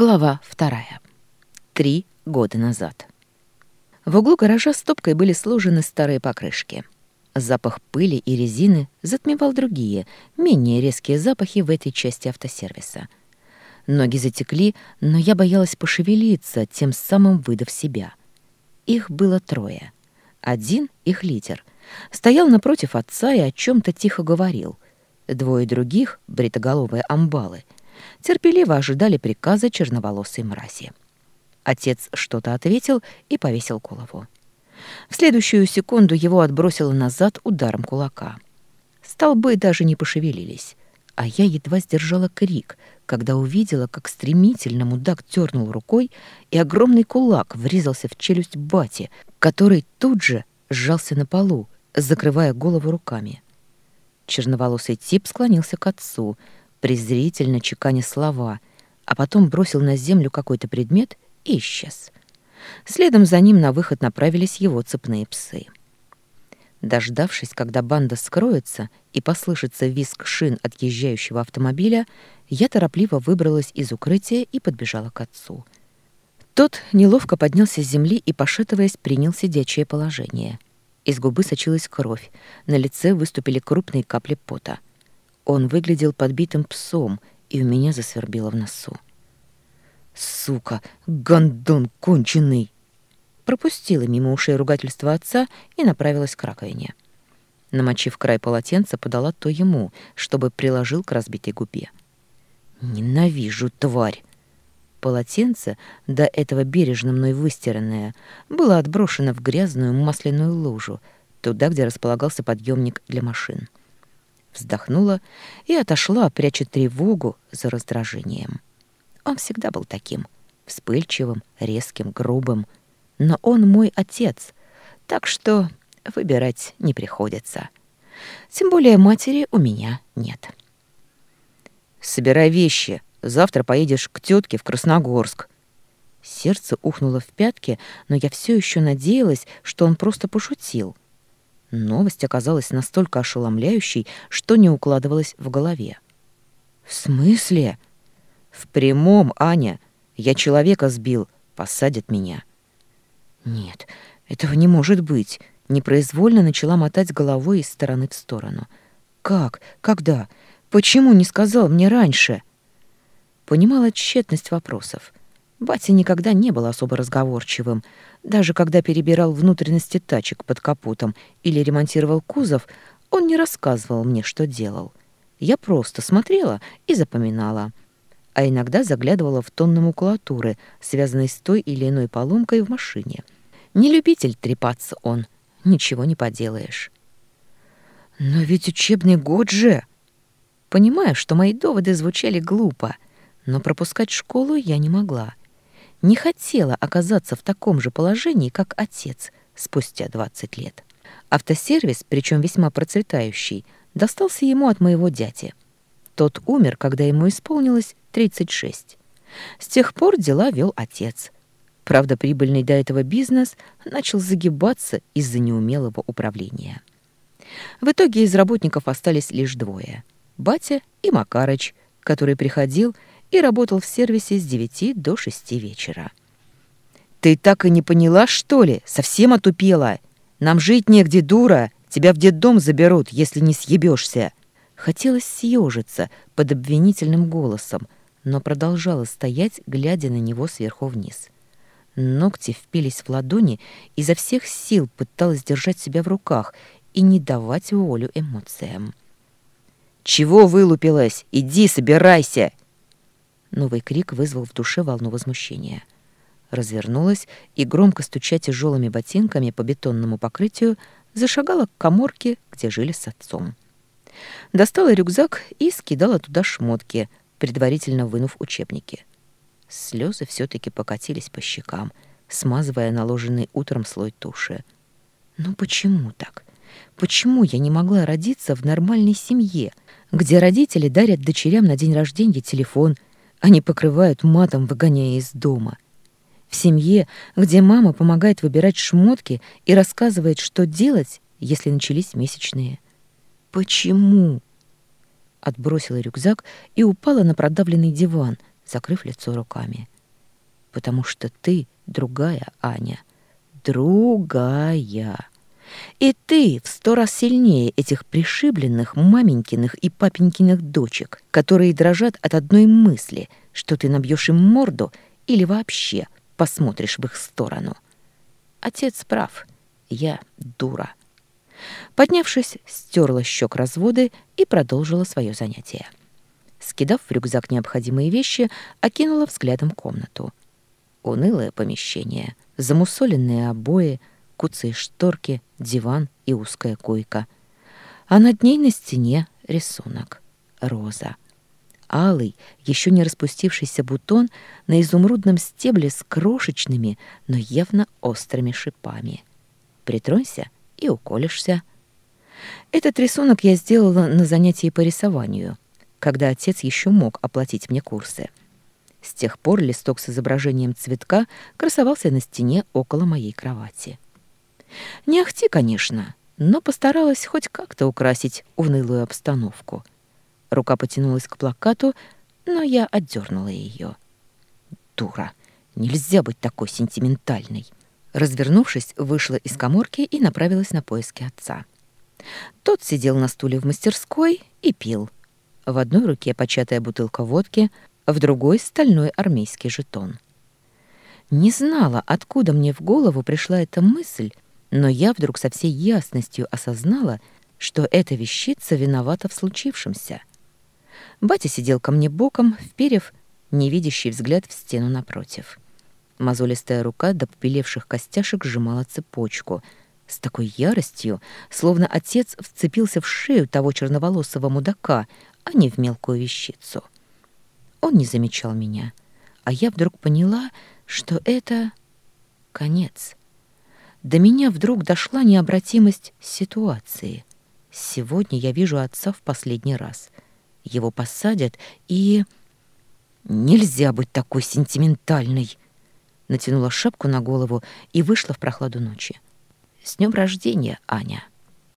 Глава вторая. Три года назад. В углу гаража стопкой были сложены старые покрышки. Запах пыли и резины затмевал другие, менее резкие запахи в этой части автосервиса. Ноги затекли, но я боялась пошевелиться, тем самым выдав себя. Их было трое. Один, их лидер, стоял напротив отца и о чем то тихо говорил. Двое других, бритоголовые амбалы — терпеливо ожидали приказа черноволосой мрази. Отец что-то ответил и повесил голову. В следующую секунду его отбросило назад ударом кулака. Столбы даже не пошевелились, а я едва сдержала крик, когда увидела, как стремительно мудак дернул рукой, и огромный кулак врезался в челюсть бати, который тут же сжался на полу, закрывая голову руками. Черноволосый тип склонился к отцу — презрительно чеканя слова, а потом бросил на землю какой-то предмет и исчез. Следом за ним на выход направились его цепные псы. Дождавшись, когда банда скроется и послышится визг шин отъезжающего автомобиля, я торопливо выбралась из укрытия и подбежала к отцу. Тот неловко поднялся с земли и, пошатываясь, принял сидячее положение. Из губы сочилась кровь, на лице выступили крупные капли пота — он выглядел подбитым псом, и у меня засвербило в носу. «Сука! Гондон конченый!» Пропустила мимо ушей ругательства отца и направилась к раковине. Намочив край полотенца, подала то ему, чтобы приложил к разбитой губе. «Ненавижу, тварь!» Полотенце, до этого бережно мной выстиранное, было отброшено в грязную масляную лужу, туда, где располагался подъемник для машин вздохнула и отошла, пряча тревогу за раздражением. Он всегда был таким, вспыльчивым, резким, грубым. Но он мой отец, так что выбирать не приходится. Тем более матери у меня нет. «Собирай вещи, завтра поедешь к тетке в Красногорск». Сердце ухнуло в пятки, но я все еще надеялась, что он просто пошутил — Новость оказалась настолько ошеломляющей, что не укладывалась в голове. «В смысле?» «В прямом, Аня. Я человека сбил. Посадят меня». «Нет, этого не может быть». Непроизвольно начала мотать головой из стороны в сторону. «Как? Когда? Почему не сказал мне раньше?» Понимала тщетность вопросов. Батя никогда не был особо разговорчивым. Даже когда перебирал внутренности тачек под капотом или ремонтировал кузов, он не рассказывал мне, что делал. Я просто смотрела и запоминала. А иногда заглядывала в тонны макулатуры, связанной с той или иной поломкой в машине. Не любитель трепаться он, ничего не поделаешь. «Но ведь учебный год же!» Понимаю, что мои доводы звучали глупо, но пропускать школу я не могла не хотела оказаться в таком же положении, как отец спустя 20 лет. Автосервис, причем весьма процветающий, достался ему от моего дяди. Тот умер, когда ему исполнилось 36. С тех пор дела вел отец. Правда, прибыльный до этого бизнес начал загибаться из-за неумелого управления. В итоге из работников остались лишь двое — батя и Макарыч, который приходил и работал в сервисе с девяти до шести вечера. «Ты так и не поняла, что ли? Совсем отупела? Нам жить негде, дура! Тебя в детдом заберут, если не съебешься!» Хотелось съежиться под обвинительным голосом, но продолжала стоять, глядя на него сверху вниз. Ногти впились в ладони, изо всех сил пыталась держать себя в руках и не давать волю эмоциям. «Чего вылупилась? Иди, собирайся!» Новый крик вызвал в душе волну возмущения. Развернулась и, громко стуча тяжелыми ботинками по бетонному покрытию, зашагала к коморке, где жили с отцом. Достала рюкзак и скидала туда шмотки, предварительно вынув учебники. Слезы все-таки покатились по щекам, смазывая наложенный утром слой туши. Ну почему так? Почему я не могла родиться в нормальной семье, где родители дарят дочерям на день рождения телефон — они покрывают матом, выгоняя из дома. В семье, где мама помогает выбирать шмотки и рассказывает, что делать, если начались месячные. Почему? Отбросила рюкзак и упала на продавленный диван, закрыв лицо руками. «Потому что ты другая, Аня. Другая. И ты в сто раз сильнее этих пришибленных маменькиных и папенькиных дочек, которые дрожат от одной мысли, что ты набьешь им морду или вообще посмотришь в их сторону. Отец прав. Я дура. Поднявшись, стерла щек разводы и продолжила свое занятие. Скидав в рюкзак необходимые вещи, окинула взглядом комнату. Унылое помещение, замусоленные обои, куцые шторки, диван и узкая койка. А над ней на стене рисунок. Роза. Алый, еще не распустившийся бутон на изумрудном стебле с крошечными, но явно острыми шипами. Притронься и уколешься. Этот рисунок я сделала на занятии по рисованию, когда отец еще мог оплатить мне курсы. С тех пор листок с изображением цветка красовался на стене около моей кровати. Не ахти, конечно, но постаралась хоть как-то украсить унылую обстановку. Рука потянулась к плакату, но я отдернула ее. Дура! Нельзя быть такой сентиментальной. Развернувшись, вышла из коморки и направилась на поиски отца. Тот сидел на стуле в мастерской и пил. В одной руке початая бутылка водки, в другой — стальной армейский жетон. Не знала, откуда мне в голову пришла эта мысль, но я вдруг со всей ясностью осознала, что эта вещица виновата в случившемся. Батя сидел ко мне боком, вперев невидящий взгляд в стену напротив. Мозолистая рука до попелевших костяшек сжимала цепочку с такой яростью, словно отец вцепился в шею того черноволосого мудака, а не в мелкую вещицу. Он не замечал меня, а я вдруг поняла, что это конец. До меня вдруг дошла необратимость ситуации. Сегодня я вижу отца в последний раз. Его посадят и... Нельзя быть такой сентиментальной. Натянула шапку на голову и вышла в прохладу ночи. С днем рождения, Аня.